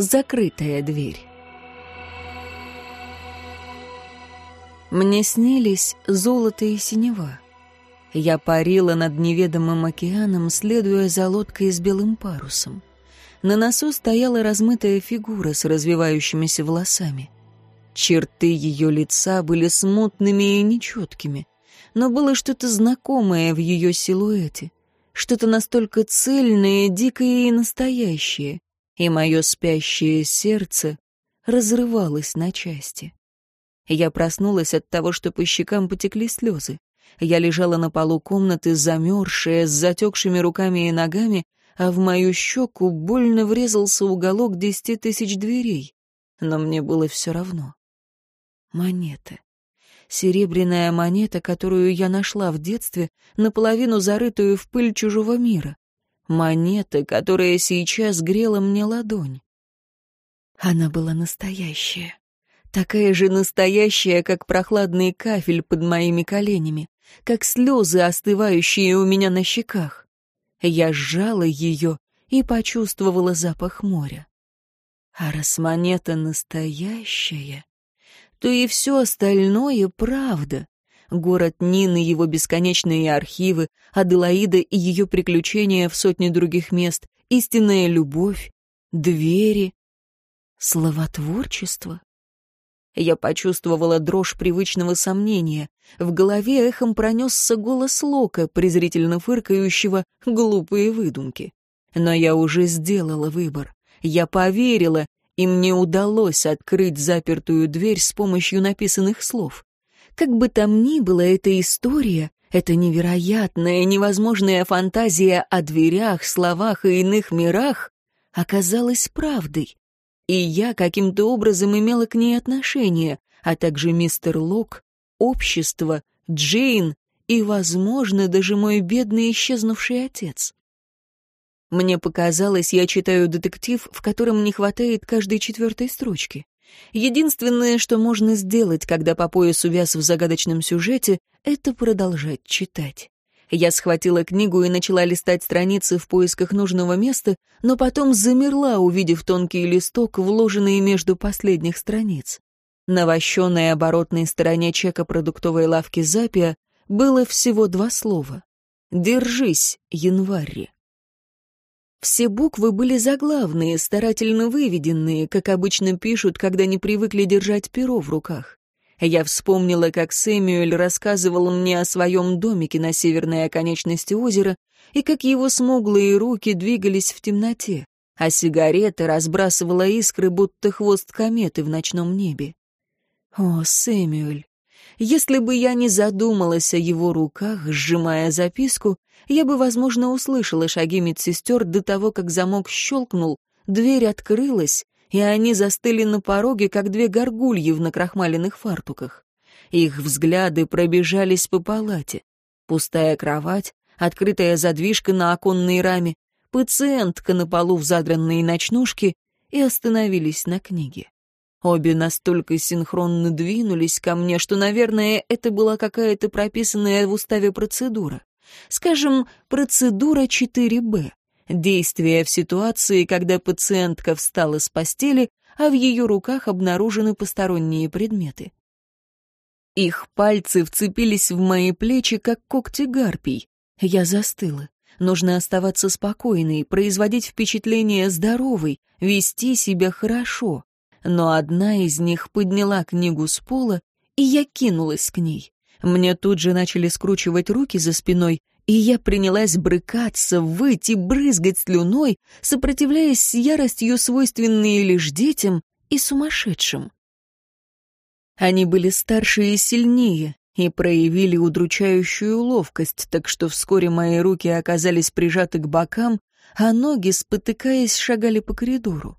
Закрытая дверь. Мне снились золото и синева. Я парила над неведомым океаном, следуя за лодкой с белым парусом. На носу стояла размытая фигура с развивающимися волосами. Черты ее лица были смутными и нечеткими, но было что-то знакомое в ее силуэте, что-то настолько цельное, дикое и настоящее, и мое спящее сердце разрывалось на части. Я проснулась от того, что по щекам потекли слезы. Я лежала на полу комнаты, замерзшая, с затекшими руками и ногами, а в мою щеку больно врезался уголок десяти тысяч дверей. Но мне было все равно. Монета. Серебряная монета, которую я нашла в детстве, наполовину зарытую в пыль чужого мира. Монета, которая сейчас грела мне ладонь. Она была настоящая такая же настоящая, как прохладный кафель под моими коленями, как слезы, остывающие у меня на щеках. Я сжала ее и почувствовала запах моря. А раз монета настоящая, то и все остальное правда. Город Нины, его бесконечные архивы, Аделаида и ее приключения в сотне других мест, истинная любовь, двери, словотворчество. Я почувствовала дрожь привычного сомнения. В голове эхом пронесся голос Лока, презрительно фыркающего «глупые выдумки». Но я уже сделала выбор. Я поверила, и мне удалось открыть запертую дверь с помощью написанных слов. Как бы там ни было, эта история, эта невероятная, невозможная фантазия о дверях, словах и иных мирах оказалась правдой и я каким-то образом имела к ней отношение, а также мистер Лок, общество, Джейн и, возможно, даже мой бедный исчезнувший отец. Мне показалось, я читаю детектив, в котором не хватает каждой четвертой строчки. Единственное, что можно сделать, когда по пояс увяз в загадочном сюжете, это продолжать читать. Я схватила книгу и начала листать страницы в поисках нужного места, но потом замерла, увидев тонкий листок, вложенный между последних страниц. На вощенной оборотной стороне чека продуктовой лавки Запия было всего два слова. «Держись, январь». Все буквы были заглавные, старательно выведенные, как обычно пишут, когда не привыкли держать перо в руках. Я вспомнила, как Сэмюэль рассказывал мне о своем домике на северной оконечности озера и как его смуглые руки двигались в темноте, а сигарета разбрасывала искры, будто хвост кометы в ночном небе. О, Сэмюэль! Если бы я не задумалась о его руках, сжимая записку, я бы, возможно, услышала шаги медсестер до того, как замок щелкнул, дверь открылась, и они застыли на пороге, как две горгульи в накрахмаленных фартуках. Их взгляды пробежались по палате. Пустая кровать, открытая задвижка на оконной раме, пациентка на полу в задранные ночнушки и остановились на книге. Обе настолько синхронно двинулись ко мне, что, наверное, это была какая-то прописанная в уставе процедура. Скажем, процедура 4Б. Действие в ситуации, когда пациентка встала с постели, а в ее руках обнаружены посторонние предметы. Их пальцы вцепились в мои плечи, как когти гарпий. Я застыла. Нужно оставаться спокойной, производить впечатление здоровой, вести себя хорошо. Но одна из них подняла книгу с пола, и я кинулась к ней. Мне тут же начали скручивать руки за спиной, и я принялась брыкаться, выть и брызгать слюной, сопротивляясь с яростью, свойственной лишь детям и сумасшедшим. Они были старше и сильнее, и проявили удручающую ловкость, так что вскоре мои руки оказались прижаты к бокам, а ноги, спотыкаясь, шагали по коридору.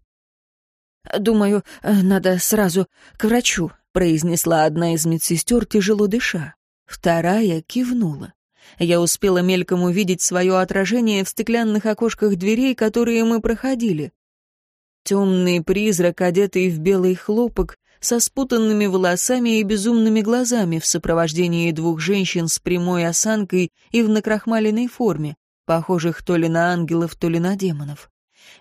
«Думаю, надо сразу к врачу», — произнесла одна из медсестер, тяжело дыша. Вторая кивнула. Я успела мельком увидеть свое отражение в стеклянных окошках дверей, которые мы проходили. Темный призрак, одетый в белый хлопок, со спутанными волосами и безумными глазами в сопровождении двух женщин с прямой осанкой и в накрахмаленной форме, похожих то ли на ангелов, то ли на демонов.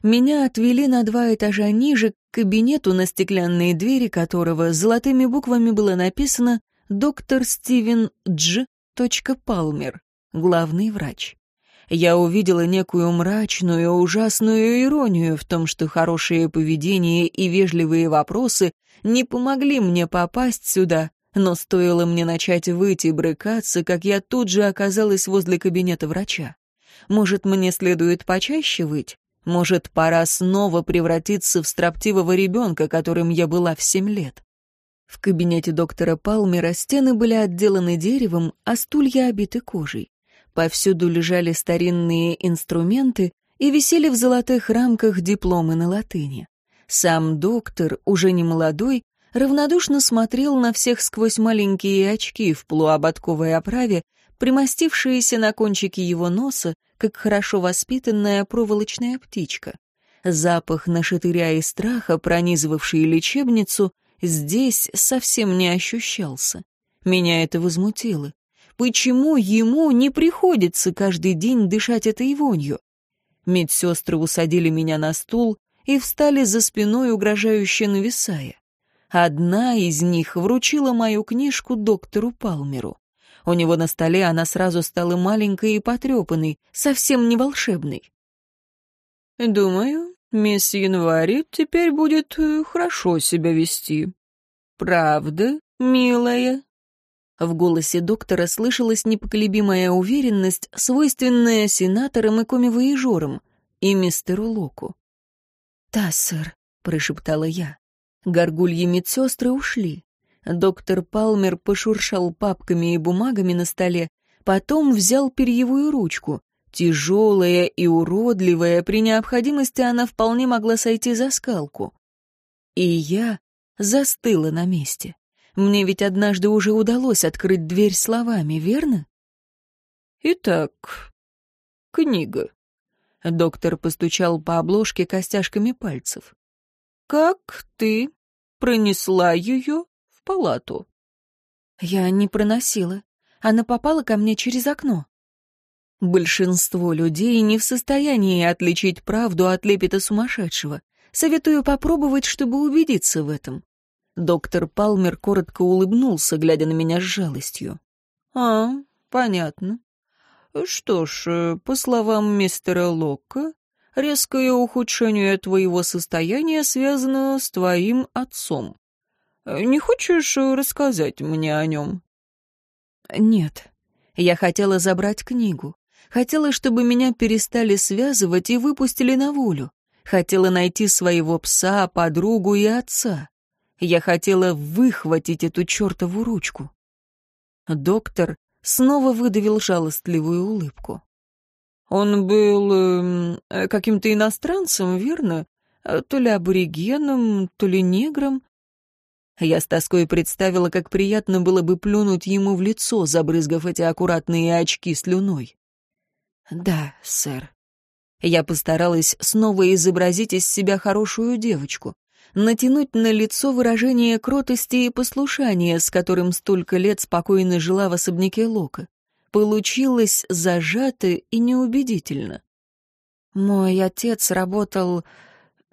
Меня отвели на два этажа ниже, к кабинету, на стеклянные двери которого золотыми буквами было написано «Доктор Стивен Дж. Палмер, главный врач». Я увидела некую мрачную, ужасную иронию в том, что хорошее поведение и вежливые вопросы не помогли мне попасть сюда, но стоило мне начать выйти брыкаться, как я тут же оказалась возле кабинета врача. Может, мне следует почаще выть? Может, пора снова превратиться в строптивого ребенка, которым я была в семь лет? В кабинете доктора Палмера стены были отделаны деревом, а стулья обиты кожей. Повсюду лежали старинные инструменты и висели в золотых рамках дипломы на латыни. Сам доктор, уже не молодой, равнодушно смотрел на всех сквозь маленькие очки в полуободковой оправе, примостившиеся на кончике его носа, как хорошо воспитанная проволочная птичка. Запах нашатыря и страха, пронизывавший лечебницу, здесь совсем не ощущался. Меня это возмутило. Почему ему не приходится каждый день дышать этой вонью? Медсестры усадили меня на стул и встали за спиной, угрожающе нависая. Одна из них вручила мою книжку доктору Палмеру. У него на столе она сразу стала маленькой и потрепанной, совсем не волшебной. «Думаю, мисс Январи теперь будет э, хорошо себя вести. Правда, милая?» В голосе доктора слышалась непоколебимая уверенность, свойственная сенаторам и комивоежорам, и мистеру Локу. «Да, сэр», — прошептала я. Горгульи медсестры ушли. Доктор Палмер пошуршал папками и бумагами на столе, потом взял перьевую ручку. Тяжелая и уродливая, при необходимости она вполне могла сойти за скалку. И я застыла на месте. Мне ведь однажды уже удалось открыть дверь словами, верно? Итак, книга. Доктор постучал по обложке костяшками пальцев. Как ты пронесла ее палату? Я не проносила. Она попала ко мне через окно. Большинство людей не в состоянии отличить правду от лепета сумасшедшего. Советую попробовать, чтобы убедиться в этом. Доктор Палмер коротко улыбнулся, глядя на меня с жалостью. «А, понятно. Что ж, э, по словам мистера Локка, резкое ухудшение твоего состояния связано с твоим отцом. Не хочешь рассказать мне о нем?» «Нет. Я хотела забрать книгу. Хотела, чтобы меня перестали связывать и выпустили на волю. Хотела найти своего пса, подругу и отца. Я хотела выхватить эту чертову ручку. Доктор снова выдавил жалостливую улыбку. Он был эм, э, каким-то иностранцем, верно? Э, то ли аборигеном, то ли негром. Я с тоской представила, как приятно было бы плюнуть ему в лицо, забрызгав эти аккуратные очки слюной. «Да, сэр». Я постаралась снова изобразить из себя хорошую девочку натянуть на лицо выражение кротости и послушания, с которым столько лет спокойно жила в особняке Лока. Получилось зажато и неубедительно. «Мой отец работал...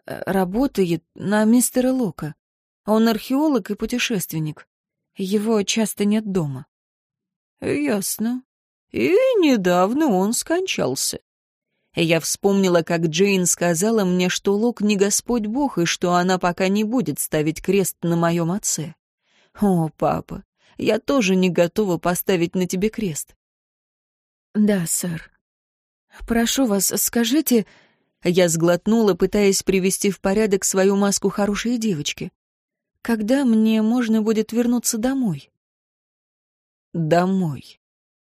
Э, работает на мистера Лока. Он археолог и путешественник. Его часто нет дома». «Ясно. И недавно он скончался. Я вспомнила, как Джейн сказала мне, что Лок не Господь Бог, и что она пока не будет ставить крест на моем отце. О, папа, я тоже не готова поставить на тебе крест. Да, сэр. Прошу вас, скажите... Я сглотнула, пытаясь привести в порядок свою маску хорошей девочки. Когда мне можно будет вернуться домой? Домой.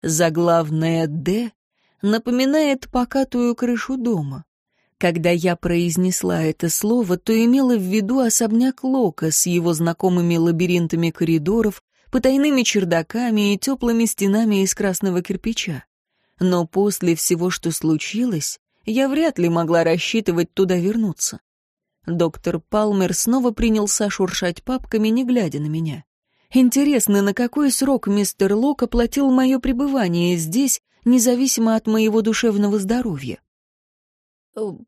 Заглавное «Д» напоминает покатую крышу дома. Когда я произнесла это слово, то имела в виду особняк Лока с его знакомыми лабиринтами коридоров, потайными чердаками и теплыми стенами из красного кирпича. Но после всего, что случилось, я вряд ли могла рассчитывать туда вернуться. Доктор Палмер снова принялся шуршать папками, не глядя на меня. Интересно, на какой срок мистер Лок оплатил мое пребывание здесь, независимо от моего душевного здоровья.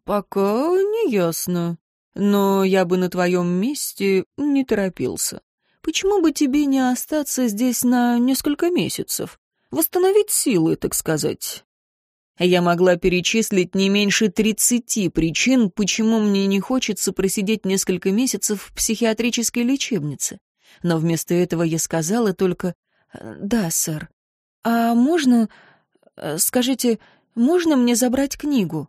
«Пока не ясно. Но я бы на твоем месте не торопился. Почему бы тебе не остаться здесь на несколько месяцев? Восстановить силы, так сказать». Я могла перечислить не меньше тридцати причин, почему мне не хочется просидеть несколько месяцев в психиатрической лечебнице. Но вместо этого я сказала только «Да, сэр». «А можно... Скажите, можно мне забрать книгу?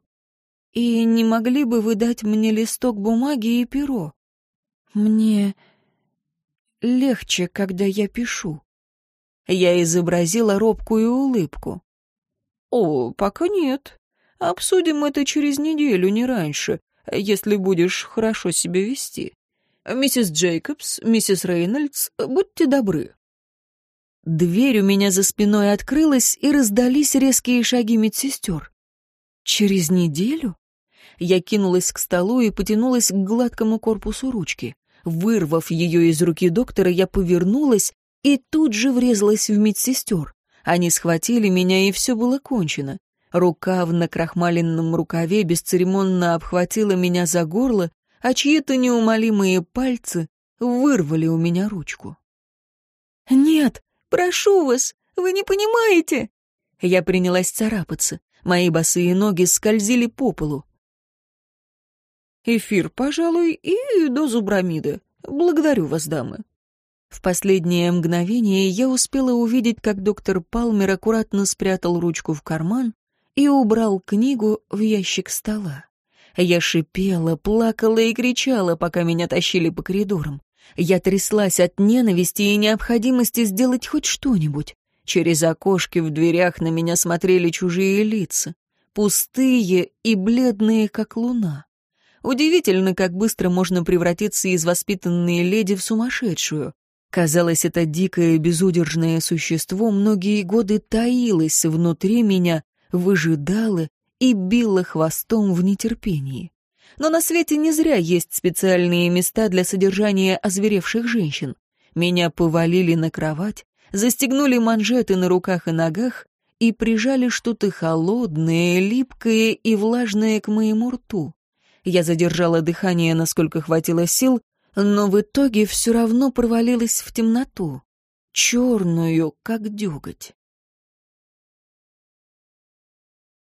И не могли бы вы дать мне листок бумаги и перо? Мне легче, когда я пишу». Я изобразила робкую улыбку. «О, пока нет. Обсудим это через неделю, не раньше, если будешь хорошо себя вести. Миссис Джейкобс, миссис Рейнольдс, будьте добры». Дверь у меня за спиной открылась, и раздались резкие шаги медсестер. «Через неделю?» Я кинулась к столу и потянулась к гладкому корпусу ручки. Вырвав ее из руки доктора, я повернулась и тут же врезалась в медсестер. Они схватили меня, и все было кончено. Рука в накрахмаленном рукаве бесцеремонно обхватила меня за горло, а чьи-то неумолимые пальцы вырвали у меня ручку. «Нет, прошу вас, вы не понимаете!» Я принялась царапаться. Мои босые ноги скользили по полу. «Эфир, пожалуй, и дозу бромида. Благодарю вас, дамы». В последнее мгновение я успела увидеть, как доктор Палмер аккуратно спрятал ручку в карман и убрал книгу в ящик стола. Я шипела, плакала и кричала, пока меня тащили по коридорам. Я тряслась от ненависти и необходимости сделать хоть что-нибудь. Через окошки в дверях на меня смотрели чужие лица, пустые и бледные, как луна. Удивительно, как быстро можно превратиться из воспитанной леди в сумасшедшую. Казалось, это дикое безудержное существо многие годы таилось внутри меня, выжидало и било хвостом в нетерпении. Но на свете не зря есть специальные места для содержания озверевших женщин. Меня повалили на кровать, застегнули манжеты на руках и ногах и прижали что-то холодное, липкое и влажное к моему рту. Я задержала дыхание, насколько хватило сил, но в итоге все равно провалилась в темноту, черную, как деготь.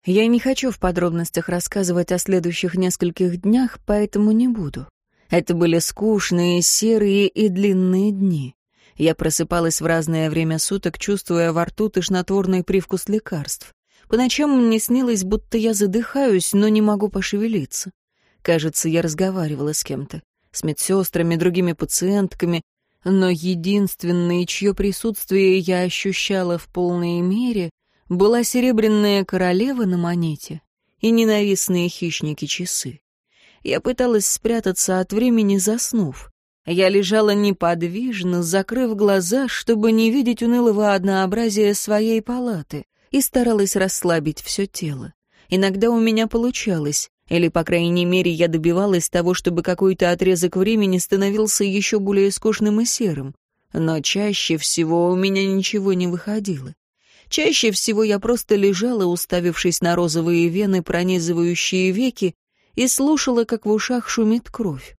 Я не хочу в подробностях рассказывать о следующих нескольких днях, поэтому не буду. Это были скучные, серые и длинные дни. Я просыпалась в разное время суток, чувствуя во рту тошнотворный привкус лекарств. По ночам мне снилось, будто я задыхаюсь, но не могу пошевелиться. Кажется, я разговаривала с кем-то с медсестрами, другими пациентками, но единственной, чье присутствие я ощущала в полной мере, была серебряная королева на монете и ненавистные хищники-часы. Я пыталась спрятаться от времени, заснув. Я лежала неподвижно, закрыв глаза, чтобы не видеть унылого однообразия своей палаты, и старалась расслабить все тело. Иногда у меня получалось, или, по крайней мере, я добивалась того, чтобы какой-то отрезок времени становился еще более скучным и серым. Но чаще всего у меня ничего не выходило. Чаще всего я просто лежала, уставившись на розовые вены, пронизывающие веки, и слушала, как в ушах шумит кровь.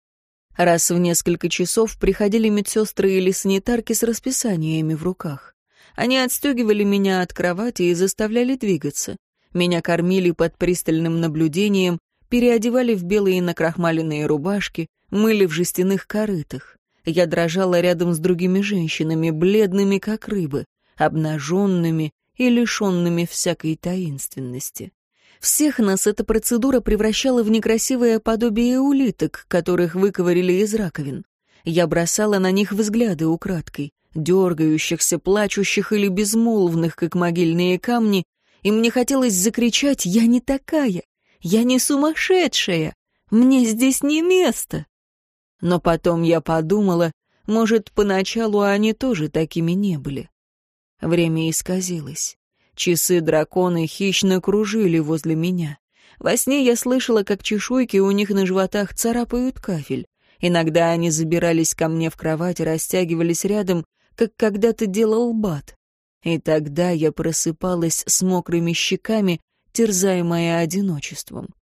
Раз в несколько часов приходили медсестры или санитарки с расписаниями в руках. Они отстегивали меня от кровати и заставляли двигаться. Меня кормили под пристальным наблюдением, переодевали в белые накрахмаленные рубашки, мыли в жестяных корытах. Я дрожала рядом с другими женщинами, бледными как рыбы, обнаженными и лишенными всякой таинственности. Всех нас эта процедура превращала в некрасивое подобие улиток, которых выковырили из раковин. Я бросала на них взгляды украдкой, дергающихся, плачущих или безмолвных, как могильные камни, и мне хотелось закричать «Я не такая! Я не сумасшедшая! Мне здесь не место!» Но потом я подумала, может, поначалу они тоже такими не были. Время исказилось. Часы драконы хищно кружили возле меня. Во сне я слышала, как чешуйки у них на животах царапают кафель. Иногда они забирались ко мне в кровать и растягивались рядом, как когда-то делал Бат. И тогда я просыпалась с мокрыми щеками, терзаемая одиночеством.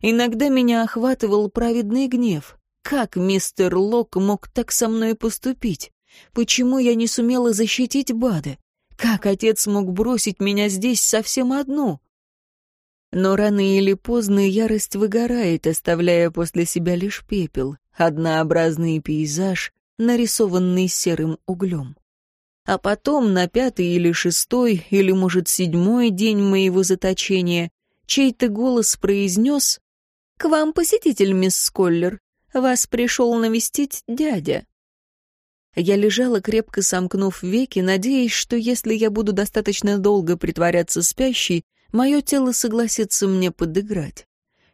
Иногда меня охватывал праведный гнев. Как мистер Лок мог так со мной поступить? Почему я не сумела защитить Бада? Как отец мог бросить меня здесь совсем одну? Но рано или поздно ярость выгорает, оставляя после себя лишь пепел, однообразный пейзаж, нарисованный серым углем. А потом на пятый или шестой, или, может, седьмой день моего заточения, чей-то голос произнес «К вам посетитель, мисс Сколлер. Вас пришел навестить дядя». Я лежала, крепко сомкнув веки, надеясь, что если я буду достаточно долго притворяться спящей, Мое тело согласится мне подыграть.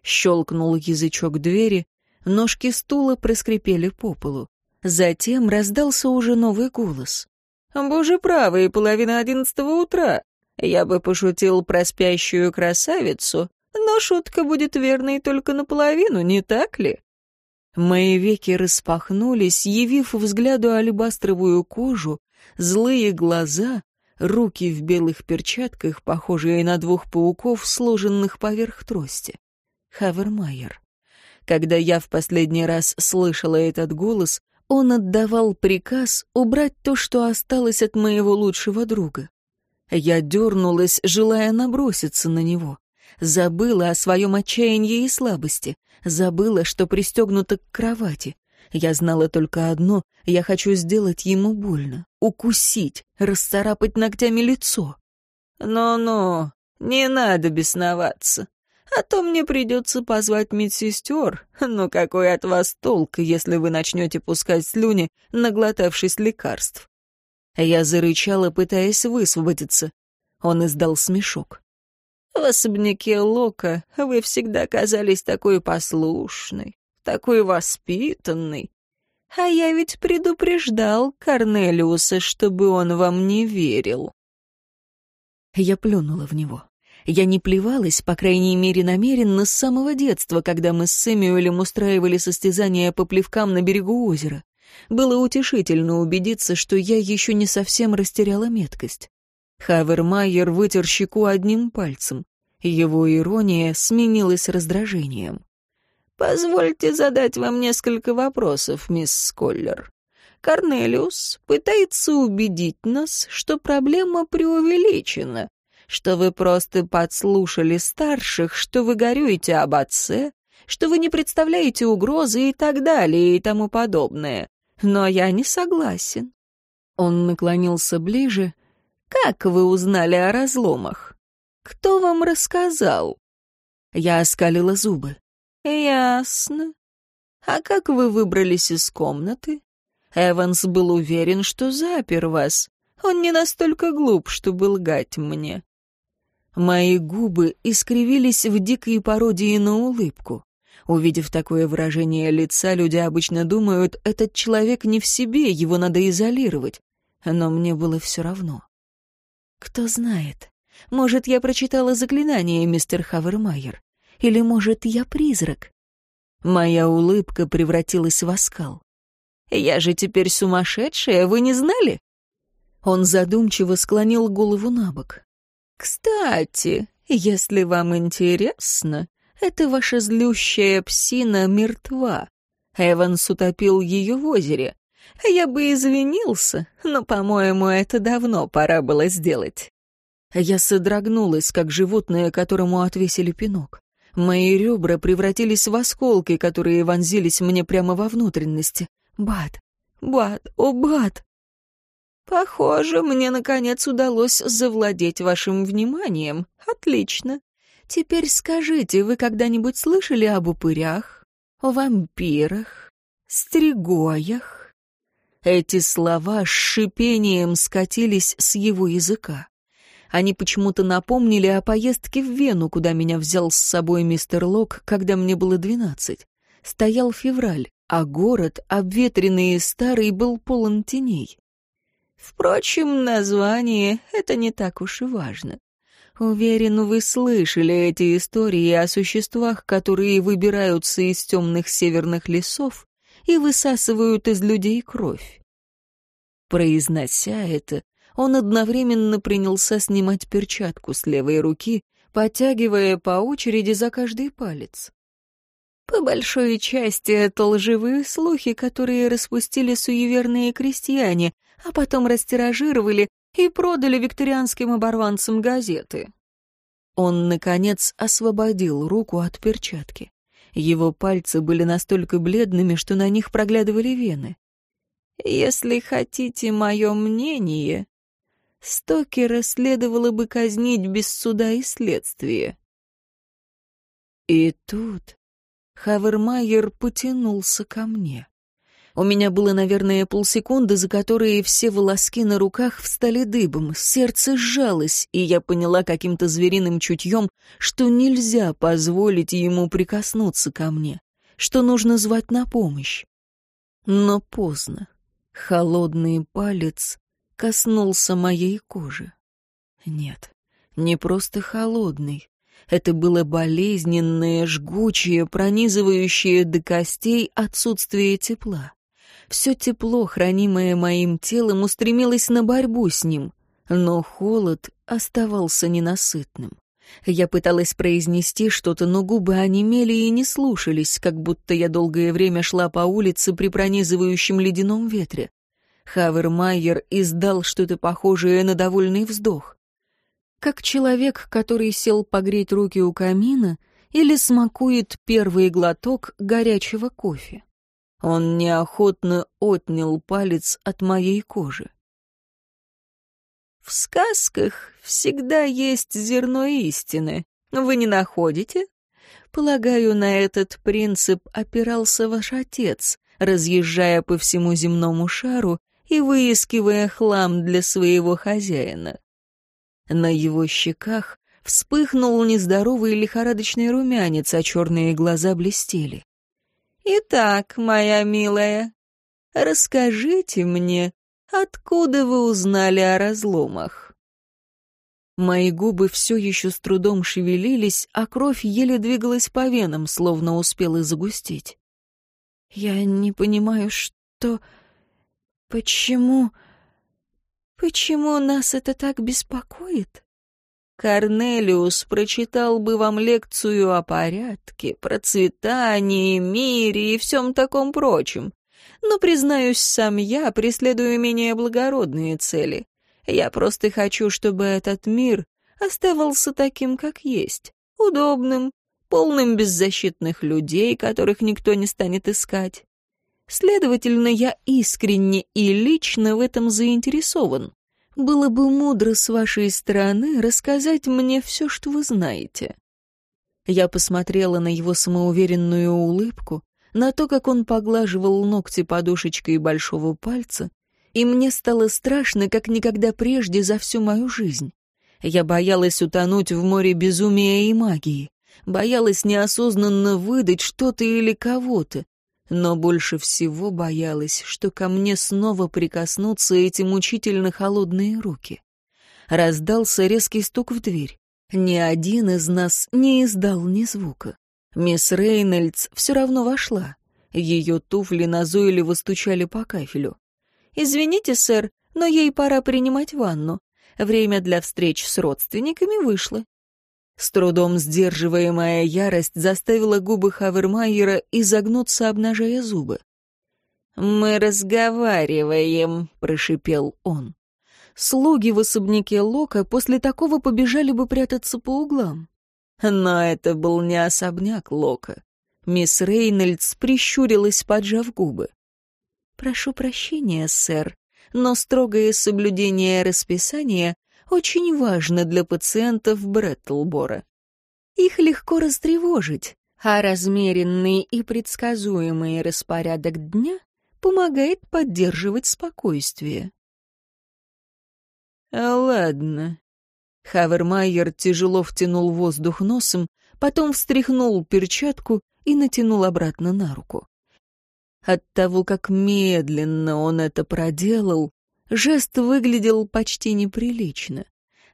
Щелкнул язычок двери, ножки стула проскрипели по полу. Затем раздался уже новый голос. «Боже правый, половина одиннадцатого утра. Я бы пошутил про спящую красавицу, но шутка будет верной только наполовину, не так ли?» Мои веки распахнулись, явив взгляду алебастровую кожу, злые глаза, руки в белых перчатках, похожие на двух пауков, сложенных поверх трости. Хавермайер. Когда я в последний раз слышала этот голос, он отдавал приказ убрать то, что осталось от моего лучшего друга. Я дернулась, желая наброситься на него. Забыла о своем отчаянии и слабости. Забыла, что пристегнута к кровати. Я знала только одно — я хочу сделать ему больно, укусить, расцарапать ногтями лицо. «Ну-ну, не надо бесноваться, а то мне придется позвать медсестер. Ну какой от вас толк, если вы начнете пускать слюни, наглотавшись лекарств?» Я зарычала, пытаясь высвободиться. Он издал смешок. «В особняке Лока вы всегда казались такой послушной, такой воспитанный. А я ведь предупреждал Корнелиуса, чтобы он вам не верил. Я плюнула в него. Я не плевалась, по крайней мере, намеренно с самого детства, когда мы с Сэмюэлем устраивали состязания по плевкам на берегу озера. Было утешительно убедиться, что я еще не совсем растеряла меткость. Хавермайер вытер щеку одним пальцем. Его ирония сменилась раздражением. «Позвольте задать вам несколько вопросов, мисс Сколлер. Корнелиус пытается убедить нас, что проблема преувеличена, что вы просто подслушали старших, что вы горюете об отце, что вы не представляете угрозы и так далее и тому подобное. Но я не согласен». Он наклонился ближе. «Как вы узнали о разломах? Кто вам рассказал?» Я оскалила зубы. «Ясно. А как вы выбрались из комнаты?» Эванс был уверен, что запер вас. Он не настолько глуп, чтобы лгать мне. Мои губы искривились в дикой пародии на улыбку. Увидев такое выражение лица, люди обычно думают, этот человек не в себе, его надо изолировать. Но мне было все равно. Кто знает, может, я прочитала заклинание, мистер Хавермайер. Или, может, я призрак? Моя улыбка превратилась в оскал. «Я же теперь сумасшедшая, вы не знали?» Он задумчиво склонил голову на бок. «Кстати, если вам интересно, эта ваша злющая псина мертва. Эванс утопил ее в озере. Я бы извинился, но, по-моему, это давно пора было сделать». Я содрогнулась, как животное, которому отвесили пинок. Мои ребра превратились в осколки, которые вонзились мне прямо во внутренности. Бат, Бат, о, Бат! Похоже, мне, наконец, удалось завладеть вашим вниманием. Отлично. Теперь скажите, вы когда-нибудь слышали об упырях, о вампирах, стригоях? Эти слова с шипением скатились с его языка. Они почему-то напомнили о поездке в Вену, куда меня взял с собой мистер Лок, когда мне было двенадцать. Стоял февраль, а город, обветренный и старый, был полон теней. Впрочем, название — это не так уж и важно. Уверен, вы слышали эти истории о существах, которые выбираются из темных северных лесов и высасывают из людей кровь. Произнося это, он одновременно принялся снимать перчатку с левой руки, подтягивая по очереди за каждый палец. По большой части это лживые слухи, которые распустили суеверные крестьяне, а потом растиражировали и продали викторианским оборванцам газеты. Он, наконец, освободил руку от перчатки. Его пальцы были настолько бледными, что на них проглядывали вены. «Если хотите мое мнение, Стокера следовало бы казнить без суда и следствия». И тут Хавермайер потянулся ко мне. У меня было, наверное, полсекунды, за которые все волоски на руках встали дыбом, сердце сжалось, и я поняла каким-то звериным чутьем, что нельзя позволить ему прикоснуться ко мне, что нужно звать на помощь. Но поздно. Холодный палец коснулся моей кожи. Нет, не просто холодный, это было болезненное, жгучее, пронизывающее до костей отсутствие тепла. Все тепло, хранимое моим телом, устремилось на борьбу с ним, но холод оставался ненасытным. Я пыталась произнести что-то, но губы онемели и не слушались, как будто я долгое время шла по улице при пронизывающем ледяном ветре. Хавермайер издал что-то похожее на довольный вздох как человек, который сел погреть руки у камина или смакует первый глоток горячего кофе. Он неохотно отнял палец от моей кожи. В сказках всегда есть зерно истины. Вы не находите? Полагаю, на этот принцип опирался ваш отец, разъезжая по всему земному шару и выискивая хлам для своего хозяина. На его щеках вспыхнул нездоровый лихорадочный румянец, а черные глаза блестели. «Итак, моя милая, расскажите мне, откуда вы узнали о разломах?» Мои губы все еще с трудом шевелились, а кровь еле двигалась по венам, словно успела загустеть. «Я не понимаю, что... Почему...» Почему нас это так беспокоит? Корнелиус прочитал бы вам лекцию о порядке, процветании, мире и всем таком прочем. Но, признаюсь, сам я преследую менее благородные цели. Я просто хочу, чтобы этот мир оставался таким, как есть, удобным, полным беззащитных людей, которых никто не станет искать. Следовательно, я искренне и лично в этом заинтересован. Было бы мудро с вашей стороны рассказать мне все, что вы знаете. Я посмотрела на его самоуверенную улыбку, на то, как он поглаживал ногти подушечкой большого пальца, и мне стало страшно, как никогда прежде за всю мою жизнь. Я боялась утонуть в море безумия и магии, боялась неосознанно выдать что-то или кого-то, но больше всего боялась, что ко мне снова прикоснутся эти мучительно холодные руки. Раздался резкий стук в дверь. Ни один из нас не издал ни звука. Мисс Рейнольдс все равно вошла. Ее туфли назойливо стучали по кафелю. «Извините, сэр, но ей пора принимать ванну. Время для встреч с родственниками вышло. С трудом сдерживаемая ярость заставила губы Хавермайера изогнуться, обнажая зубы. «Мы разговариваем», — прошипел он. Слуги в особняке Лока после такого побежали бы прятаться по углам. Но это был не особняк Лока. Мисс Рейнольдс прищурилась, поджав губы. «Прошу прощения, сэр, но строгое соблюдение расписания очень важно для пациентов Бреттлбора. Их легко растревожить, а размеренный и предсказуемый распорядок дня помогает поддерживать спокойствие. «Ладно». Хавермайер тяжело втянул воздух носом, потом встряхнул перчатку и натянул обратно на руку. От того, как медленно он это проделал, Жест выглядел почти неприлично.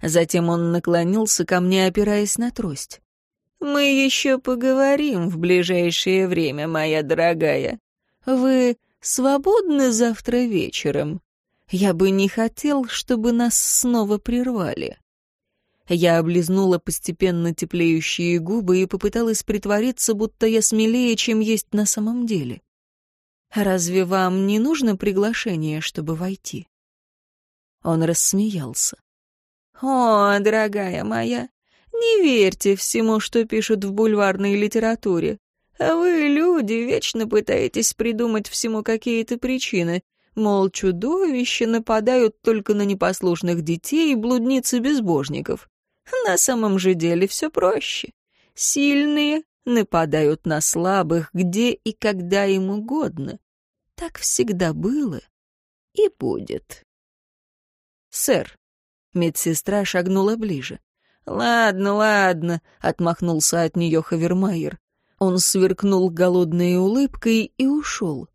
Затем он наклонился ко мне, опираясь на трость. «Мы еще поговорим в ближайшее время, моя дорогая. Вы свободны завтра вечером? Я бы не хотел, чтобы нас снова прервали». Я облизнула постепенно теплеющие губы и попыталась притвориться, будто я смелее, чем есть на самом деле. «Разве вам не нужно приглашение, чтобы войти?» Он рассмеялся. «О, дорогая моя, не верьте всему, что пишут в бульварной литературе. Вы, люди, вечно пытаетесь придумать всему какие-то причины. Мол, чудовища нападают только на непослушных детей и блудниц и безбожников. На самом же деле все проще. Сильные нападают на слабых где и когда им угодно. Так всегда было и будет. «Сэр», — медсестра шагнула ближе. «Ладно, ладно», — отмахнулся от нее Хавермайер. Он сверкнул голодной улыбкой и ушел.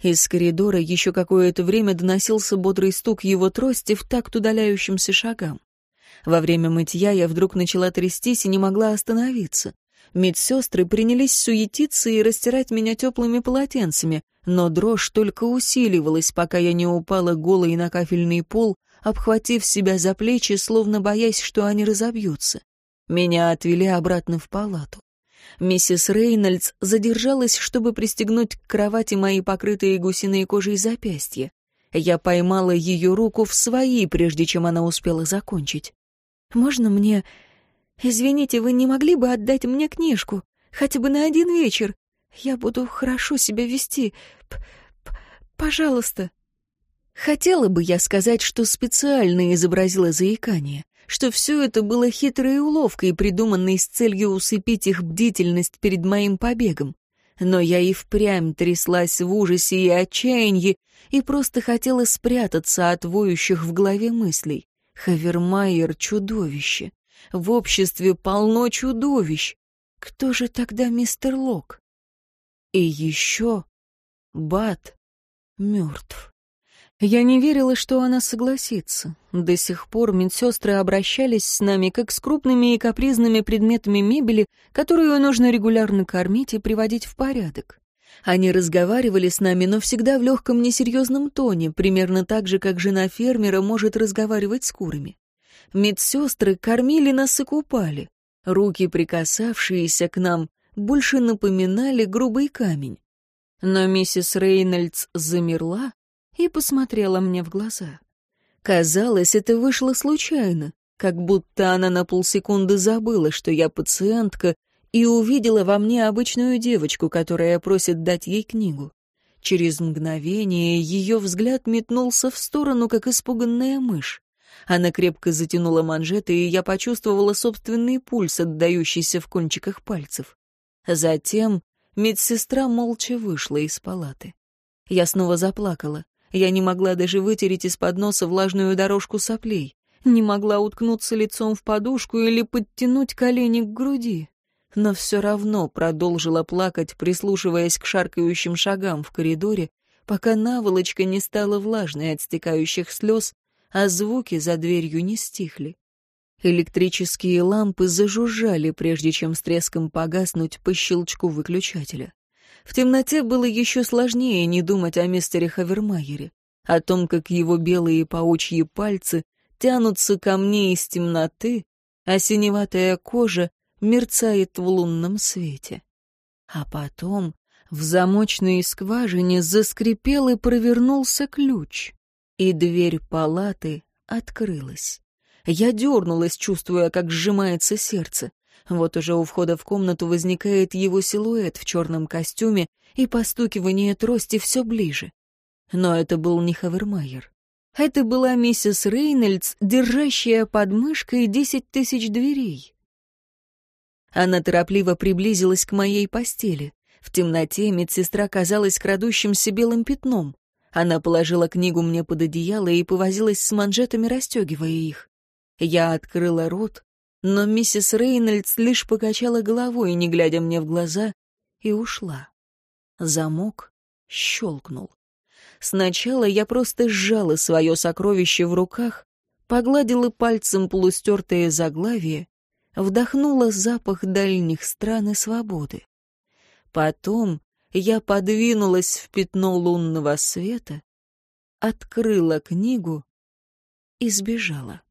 Из коридора еще какое-то время доносился бодрый стук его трости в такт удаляющимся шагам. Во время мытья я вдруг начала трястись и не могла остановиться. Медсестры принялись суетиться и растирать меня теплыми полотенцами, но дрожь только усиливалась, пока я не упала голой на кафельный пол, обхватив себя за плечи, словно боясь, что они разобьются. Меня отвели обратно в палату. Миссис Рейнольдс задержалась, чтобы пристегнуть к кровати мои покрытые гусиной кожей запястья. Я поймала ее руку в свои, прежде чем она успела закончить. Можно мне... Извините, вы не могли бы отдать мне книжку? Хотя бы на один вечер? Я буду хорошо себя вести. П -п Пожалуйста. Хотела бы я сказать, что специально изобразила заикание, что все это было хитрой уловкой, придуманной с целью усыпить их бдительность перед моим побегом. Но я и впрямь тряслась в ужасе и отчаянии и просто хотела спрятаться от воющих в голове мыслей. Хавермайер — чудовище. В обществе полно чудовищ. Кто же тогда мистер Лок? И еще Бат мертв. Я не верила, что она согласится. До сих пор медсестры обращались с нами как с крупными и капризными предметами мебели, которую нужно регулярно кормить и приводить в порядок. Они разговаривали с нами, но всегда в легком несерьезном тоне, примерно так же, как жена фермера может разговаривать с курами. Медсестры кормили нас и купали. Руки, прикасавшиеся к нам, больше напоминали грубый камень. Но миссис Рейнольдс замерла и посмотрела мне в глаза. Казалось, это вышло случайно, как будто она на полсекунды забыла, что я пациентка, и увидела во мне обычную девочку, которая просит дать ей книгу. Через мгновение ее взгляд метнулся в сторону, как испуганная мышь. Она крепко затянула манжеты, и я почувствовала собственный пульс, отдающийся в кончиках пальцев. Затем медсестра молча вышла из палаты. Я снова заплакала. Я не могла даже вытереть из-под носа влажную дорожку соплей. Не могла уткнуться лицом в подушку или подтянуть колени к груди но все равно продолжила плакать, прислушиваясь к шаркающим шагам в коридоре, пока наволочка не стала влажной от стекающих слез, а звуки за дверью не стихли. Электрические лампы зажужжали, прежде чем с треском погаснуть по щелчку выключателя. В темноте было еще сложнее не думать о мистере Хавермайере, о том, как его белые паучьи пальцы тянутся ко мне из темноты, а синеватая кожа мерцает в лунном свете. А потом в замочной скважине заскрипел и провернулся ключ, и дверь палаты открылась. Я дернулась, чувствуя, как сжимается сердце. Вот уже у входа в комнату возникает его силуэт в черном костюме, и постукивание трости все ближе. Но это был не Хавермайер. Это была миссис Рейнольдс, держащая под мышкой десять тысяч дверей. Она торопливо приблизилась к моей постели. В темноте медсестра казалась крадущимся белым пятном. Она положила книгу мне под одеяло и повозилась с манжетами, расстегивая их. Я открыла рот, но миссис Рейнольдс лишь покачала головой, не глядя мне в глаза, и ушла. Замок щелкнул. Сначала я просто сжала свое сокровище в руках, погладила пальцем полустертое заглавие вдохнула запах дальних стран и свободы. Потом я подвинулась в пятно лунного света, открыла книгу и сбежала.